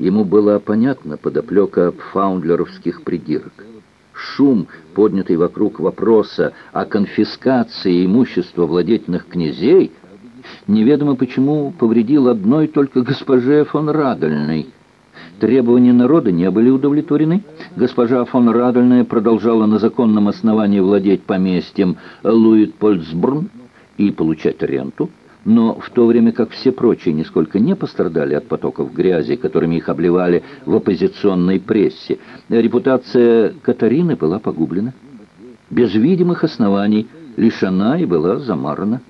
Ему была понятна подоплека фаундлеровских придирок. Шум, поднятый вокруг вопроса о конфискации имущества владетельных князей, неведомо почему повредил одной только госпоже фон Радольной. Требования народа не были удовлетворены. Госпожа фон Радольная продолжала на законном основании владеть поместьем Луитпольцбрун и получать ренту но в то время как все прочие нисколько не пострадали от потоков грязи, которыми их обливали в оппозиционной прессе, репутация Катарины была погублена. Без видимых оснований лишена и была замарана.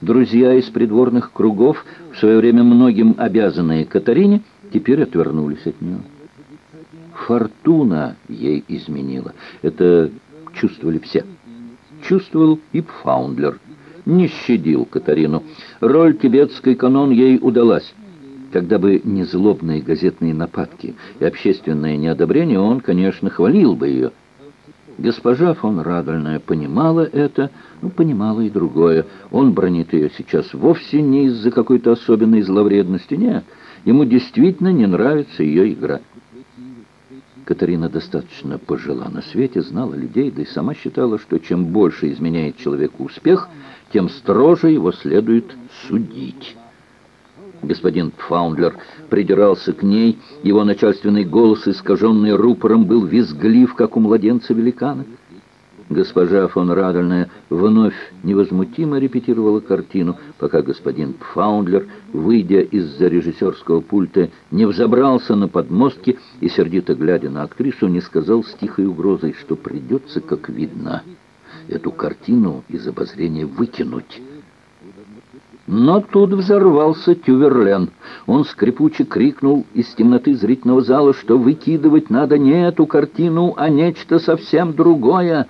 Друзья из придворных кругов, в свое время многим обязанные Катарине, теперь отвернулись от нее. Фортуна ей изменила. Это чувствовали все. Чувствовал и Пфаундлер – не щадил Катарину. Роль тибетской канон ей удалась. Когда бы не злобные газетные нападки и общественное неодобрение, он, конечно, хвалил бы ее. Госпожа фон Радольная понимала это, ну, понимала и другое. Он бронит ее сейчас вовсе не из-за какой-то особенной зловредности, нет. Ему действительно не нравится ее игра. Катарина достаточно пожила на свете, знала людей, да и сама считала, что чем больше изменяет человеку успех – тем строже его следует судить. Господин Фаундлер придирался к ней, его начальственный голос, искаженный рупором, был визглив, как у младенца-великана. Госпожа фон Радольная вновь невозмутимо репетировала картину, пока господин Фаундлер, выйдя из-за режиссерского пульта, не взобрался на подмостки и, сердито глядя на актрису, не сказал с тихой угрозой, что придется, как видно эту картину из обозрения выкинуть. Но тут взорвался Тюверлен. Он скрипуче крикнул из темноты зрительного зала, что выкидывать надо не эту картину, а нечто совсем другое.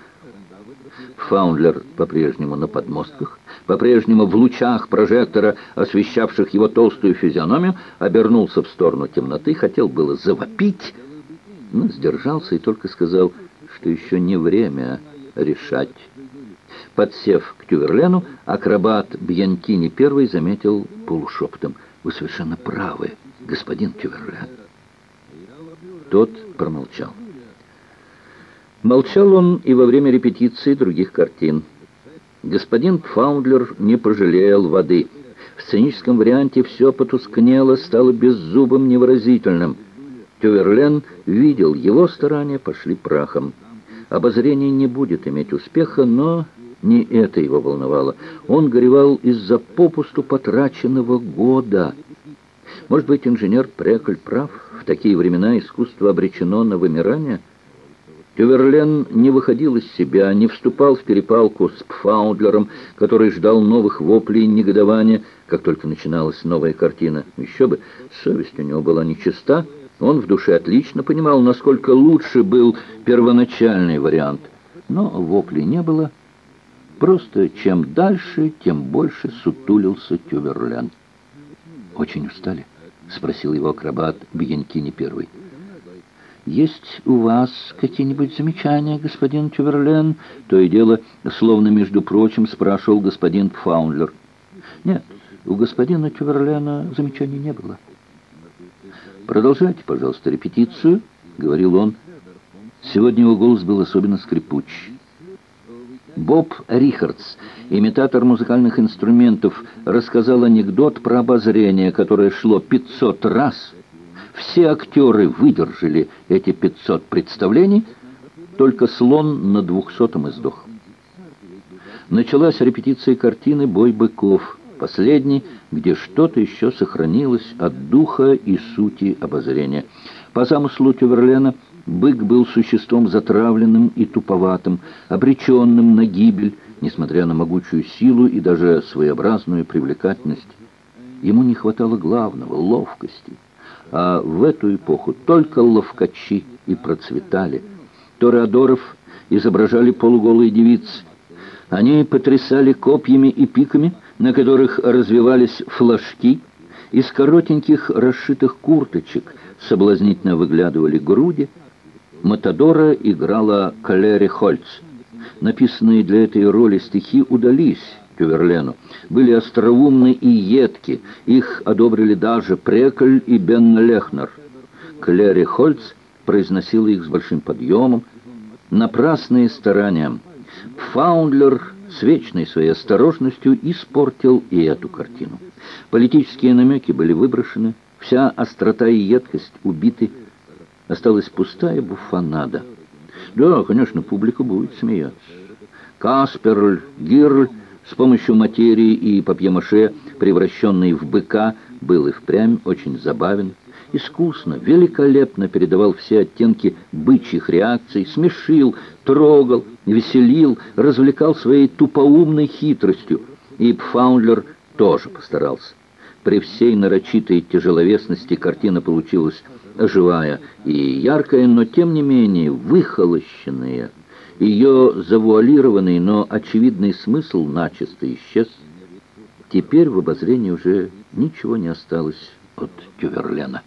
Фаундлер по-прежнему на подмостках, по-прежнему в лучах прожектора, освещавших его толстую физиономию, обернулся в сторону темноты, хотел было завопить, но сдержался и только сказал, что еще не время решать. Подсев к Тюверлену, акробат Бьянкини первый заметил полушепотом. «Вы совершенно правы, господин Тюверлен». Тот промолчал. Молчал он и во время репетиции других картин. Господин Фаундлер не пожалел воды. В сценическом варианте все потускнело, стало беззубым, невыразительным. Тюверлен видел, его старания пошли прахом. Обозрение не будет иметь успеха, но не это его волновало. Он горевал из-за попусту потраченного года. Может быть, инженер Преколь прав? В такие времена искусство обречено на вымирание? Тюверлен не выходил из себя, не вступал в перепалку с Пфаундлером, который ждал новых воплей негодования, как только начиналась новая картина. Еще бы, совесть у него была нечиста, он в душе отлично понимал, насколько лучше был первоначальный вариант. Но воплей не было. Просто чем дальше, тем больше сутулился Тюверлен. «Очень устали?» — спросил его акробат Бьянкини первый. «Есть у вас какие-нибудь замечания, господин Тюверлен?» То и дело, словно между прочим, спрашивал господин Пфаундлер. «Нет, у господина Тюверлена замечаний не было». «Продолжайте, пожалуйста, репетицию», — говорил он. Сегодня его голос был особенно скрипуч. Боб Рихардс, имитатор музыкальных инструментов, рассказал анекдот про обозрение, которое шло 500 раз. Все актеры выдержали эти 500 представлений, только слон на двухсотом издох. Началась репетиция картины «Бой быков», последний, где что-то еще сохранилось от духа и сути обозрения. По замыслу Тюверлена, бык был существом затравленным и туповатым, обреченным на гибель, несмотря на могучую силу и даже своеобразную привлекательность. Ему не хватало главного — ловкости. А в эту эпоху только ловкачи и процветали. Тореадоров изображали полуголые девицы. Они потрясали копьями и пиками — на которых развивались флажки, из коротеньких расшитых курточек соблазнительно выглядывали груди. Матадора играла Калери Хольц. Написанные для этой роли стихи удались Тюверлену, были остроумны и едки. Их одобрили даже Прекль и Бен Лехнер. Клэри Хольц произносила их с большим подъемом. Напрасные старания. Фаундлер с вечной своей осторожностью испортил и эту картину. Политические намеки были выброшены, вся острота и едкость убиты, осталась пустая буфанада. Да, конечно, публика будет смеяться. Касперль, Гирль с помощью материи и папье-маше, превращенный в быка, был и впрямь очень забавен. Искусно, великолепно передавал все оттенки бычьих реакций, смешил, трогал, веселил, развлекал своей тупоумной хитростью. И Пфаундлер тоже постарался. При всей нарочитой тяжеловесности картина получилась живая и яркая, но тем не менее выхолощенная. Ее завуалированный, но очевидный смысл начисто исчез. Теперь в обозрении уже ничего не осталось от Тюверлена.